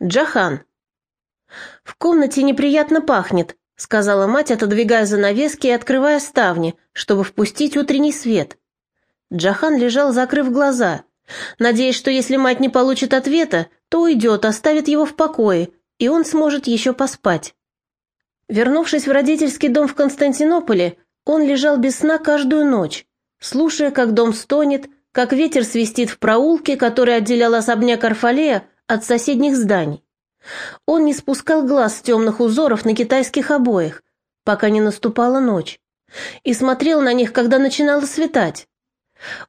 Джахан. В комнате неприятно пахнет, сказала мать, отодвигая занавески и открывая ставни, чтобы впустить утренний свет. Джахан лежал, закрыв глаза, надеясь, что если мать не получит ответа, то уйдет, оставит его в покое, и он сможет еще поспать. Вернувшись в родительский дом в Константинополе, он лежал без сна каждую ночь, слушая, как дом стонет, как ветер свистит в проулке, который отделял особняк Арфалея от соседних зданий. Он не спускал глаз с темных узоров на китайских обоях, пока не наступала ночь, и смотрел на них, когда начинало светать.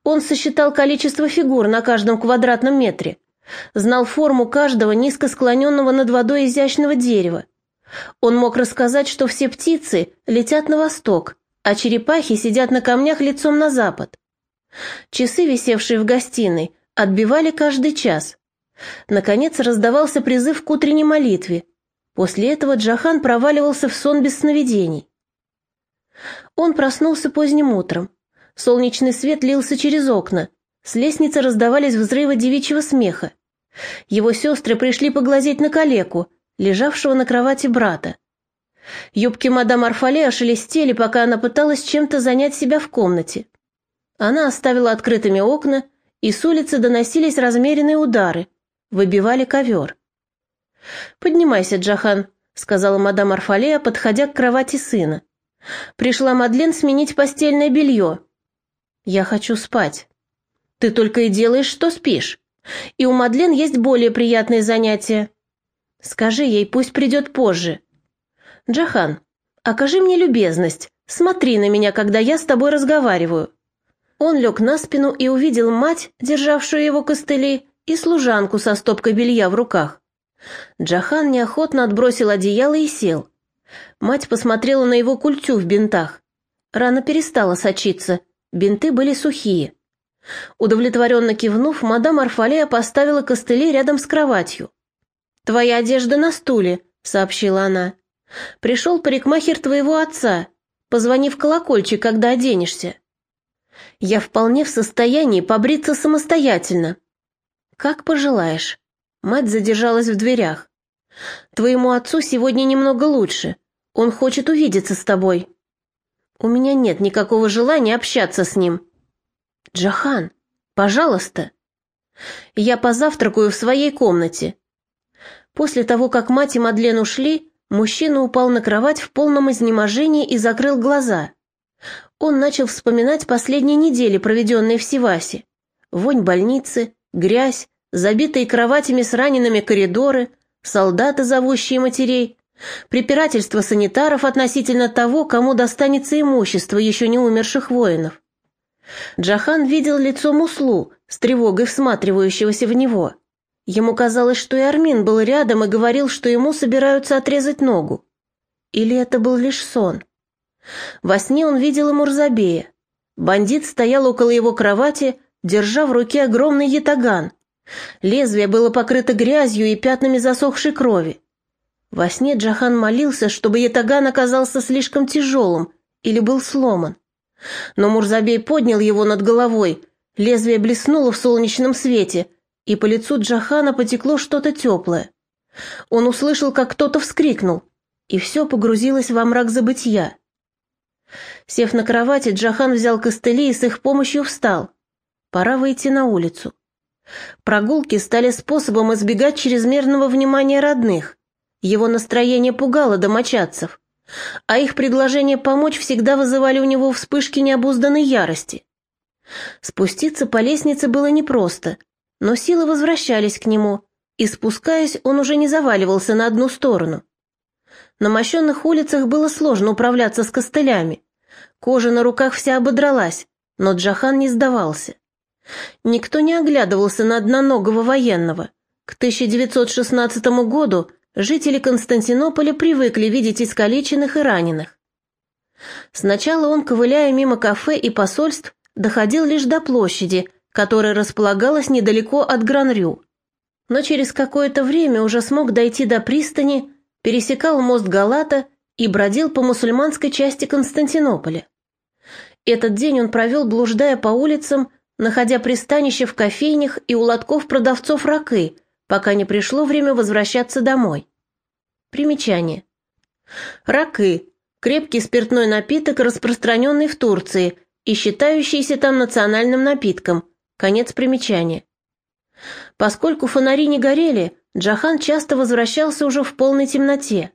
Он сосчитал количество фигур на каждом квадратном метре, знал форму каждого низко склоненного над водой изящного дерева. Он мог рассказать, что все птицы летят на восток, а черепахи сидят на камнях лицом на запад. Часы, висевшие в гостиной, отбивали каждый час. Наконец раздавался призыв к утренней молитве. После этого Джахан проваливался в сон без сновидений. Он проснулся поздним утром. Солнечный свет лился через окна. С лестницы раздавались взрывы девичьего смеха. Его сестры пришли поглазеть на калеку, лежавшего на кровати брата. Юбки мадам Арфале ошелестели, пока она пыталась чем-то занять себя в комнате. Она оставила открытыми окна, и с улицы доносились размеренные удары, выбивали ковер. «Поднимайся, Джахан», — сказала мадам Арфалея, подходя к кровати сына. «Пришла Мадлен сменить постельное белье». «Я хочу спать». «Ты только и делаешь, что спишь. И у Мадлен есть более приятные занятия. Скажи ей, пусть придет позже». «Джахан, окажи мне любезность, смотри на меня, когда я с тобой разговариваю». Он лег на спину и увидел мать, державшую его костыли, и служанку со стопкой белья в руках. Джахан неохотно отбросил одеяло и сел. Мать посмотрела на его культю в бинтах. Рана перестала сочиться, бинты были сухие. Удовлетворенно кивнув, мадам Арфалея поставила костыли рядом с кроватью. «Твоя одежда на стуле», — сообщила она. «Пришел парикмахер твоего отца. Позвони в колокольчик, когда оденешься». «Я вполне в состоянии побриться самостоятельно», «Как пожелаешь». Мать задержалась в дверях. «Твоему отцу сегодня немного лучше. Он хочет увидеться с тобой». «У меня нет никакого желания общаться с ним». «Джахан, пожалуйста». «Я позавтракаю в своей комнате». После того, как мать и Мадлен ушли, мужчина упал на кровать в полном изнеможении и закрыл глаза. Он начал вспоминать последние недели, проведенные в Сивасе. Вонь больницы, грязь, забитые кроватями с ранеными коридоры, солдаты, зовущие матерей, препирательство санитаров относительно того, кому достанется имущество еще не умерших воинов. Джахан видел лицо Муслу, с тревогой всматривающегося в него. Ему казалось, что и Армин был рядом и говорил, что ему собираются отрезать ногу. Или это был лишь сон? Во сне он видел и Мурзабея. Бандит стоял около его кровати, держа в руке огромный ятаган. Лезвие было покрыто грязью и пятнами засохшей крови. Во сне Джахан молился, чтобы ятаган оказался слишком тяжелым или был сломан. Но Мурзабей поднял его над головой, лезвие блеснуло в солнечном свете, и по лицу Джахана потекло что-то теплое. Он услышал, как кто-то вскрикнул, и все погрузилось во мрак забытья. Сев на кровати, Джахан взял костыли и с их помощью встал. Пора выйти на улицу. Прогулки стали способом избегать чрезмерного внимания родных. Его настроение пугало домочадцев, а их предложения помочь всегда вызывали у него вспышки необузданной ярости. Спуститься по лестнице было непросто, но силы возвращались к нему, и спускаясь, он уже не заваливался на одну сторону. На мощенных улицах было сложно управляться с костылями. Кожа на руках вся ободралась, но Джахан не сдавался. Никто не оглядывался на одноногого военного. К 1916 году жители Константинополя привыкли видеть искалеченных и раненых. Сначала он, ковыляя мимо кафе и посольств, доходил лишь до площади, которая располагалась недалеко от Гранрю. Но через какое-то время уже смог дойти до пристани, пересекал мост Галата и бродил по мусульманской части Константинополя. Этот день он провел, блуждая по улицам, находя пристанище в кофейнях и у лотков продавцов ракы, пока не пришло время возвращаться домой. Примечание. Ракы – крепкий спиртной напиток, распространенный в Турции и считающийся там национальным напитком. Конец примечания. Поскольку фонари не горели, Джахан часто возвращался уже в полной темноте.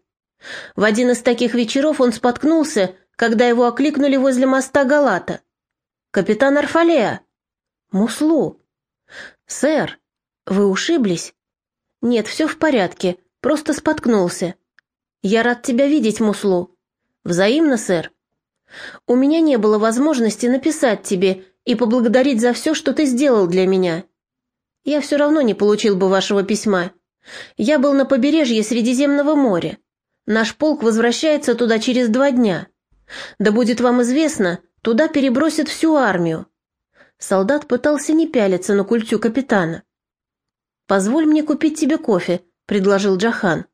В один из таких вечеров он споткнулся, когда его окликнули возле моста Галата. «Капитан Арфалея!» «Муслу!» «Сэр, вы ушиблись?» «Нет, все в порядке, просто споткнулся». «Я рад тебя видеть, Муслу». «Взаимно, сэр». «У меня не было возможности написать тебе и поблагодарить за все, что ты сделал для меня. Я все равно не получил бы вашего письма. Я был на побережье Средиземного моря. Наш полк возвращается туда через два дня. Да будет вам известно, туда перебросят всю армию. Солдат пытался не пялиться на культю капитана. «Позволь мне купить тебе кофе», — предложил Джахан.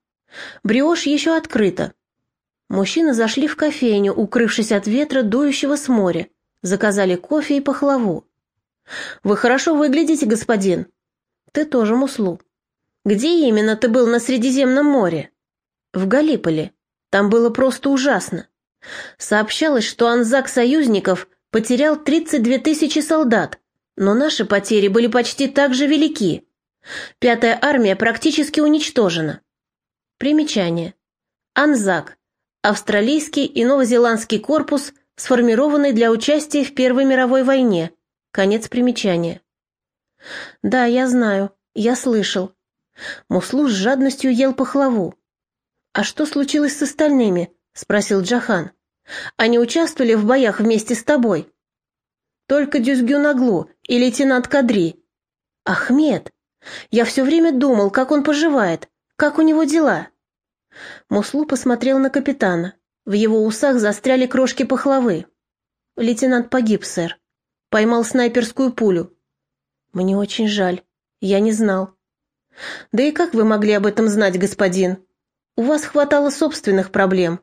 «Бриошь еще открыта». Мужчины зашли в кофейню, укрывшись от ветра, дующего с моря. Заказали кофе и пахлаву. «Вы хорошо выглядите, господин». «Ты тоже, Муслу». «Где именно ты был на Средиземном море?» «В Галиполе. Там было просто ужасно. Сообщалось, что Анзак союзников потерял 32 тысячи солдат, но наши потери были почти так же велики. Пятая армия практически уничтожена. Примечание. Анзак. Австралийский и новозеландский корпус, сформированный для участия в Первой мировой войне. Конец примечания. Да, я знаю, я слышал. Муслу с жадностью ел пахлаву. А что случилось с остальными? спросил Джахан. Они участвовали в боях вместе с тобой? Только Дюзгюнаглу и лейтенант Кадри. Ахмед, я все время думал, как он поживает, как у него дела. Муслу посмотрел на капитана. В его усах застряли крошки пахлавы. Лейтенант погиб, сэр. Поймал снайперскую пулю. Мне очень жаль. Я не знал. Да и как вы могли об этом знать, господин? У вас хватало собственных проблем.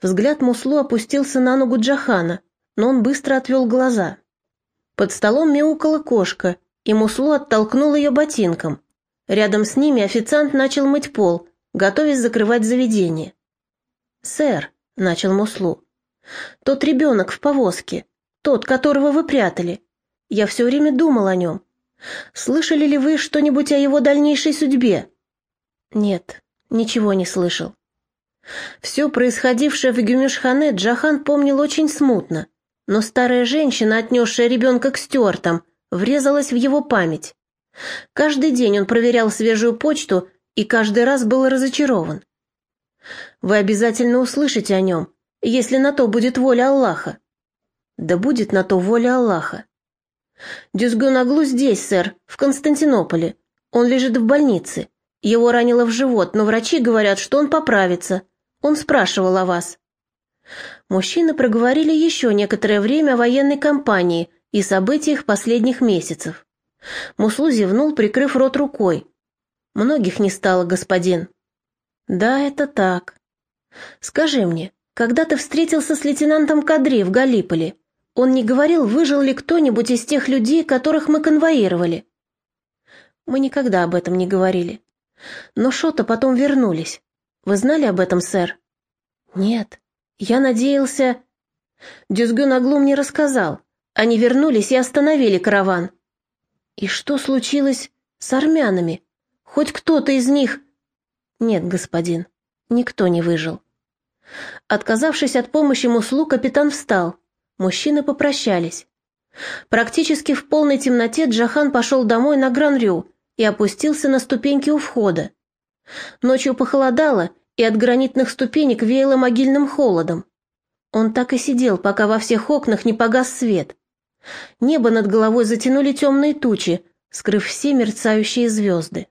Взгляд Муслу опустился на ногу Джахана, но он быстро отвел глаза. Под столом мяукала кошка, и Муслу оттолкнул ее ботинком. Рядом с ними официант начал мыть пол, готовясь закрывать заведение. «Сэр», — начал Муслу, — «тот ребенок в повозке, тот, которого вы прятали. Я все время думал о нем. Слышали ли вы что-нибудь о его дальнейшей судьбе?» «Нет, ничего не слышал». Все происходившее в Гюмишхане Джахан помнил очень смутно, но старая женщина, отнесшая ребенка к Стюартам, врезалась в его память. Каждый день он проверял свежую почту и каждый раз был разочарован. Вы обязательно услышите о нем, если на то будет воля Аллаха. Да будет на то воля Аллаха. Дюзгунаглу здесь, сэр, в Константинополе. Он лежит в больнице. Его ранило в живот, но врачи говорят, что он поправится. Он спрашивал о вас. Мужчины проговорили еще некоторое время о военной кампании – и событиях последних месяцев. Муслу зевнул, прикрыв рот рукой. «Многих не стало, господин». «Да, это так. Скажи мне, когда ты встретился с лейтенантом Кадри в Галиполе, он не говорил, выжил ли кто-нибудь из тех людей, которых мы конвоировали?» «Мы никогда об этом не говорили. Но Шота потом вернулись. Вы знали об этом, сэр?» «Нет. Я надеялся...» Дюзгюн Аглу мне рассказал. Они вернулись и остановили караван. И что случилось с армянами? Хоть кто-то из них... Нет, господин, никто не выжил. Отказавшись от помощи Муслу, капитан встал. Мужчины попрощались. Практически в полной темноте Джахан пошел домой на Гран-Рю и опустился на ступеньки у входа. Ночью похолодало, и от гранитных ступенек веяло могильным холодом. Он так и сидел, пока во всех окнах не погас свет. Небо над головой затянули темные тучи, скрыв все мерцающие звезды.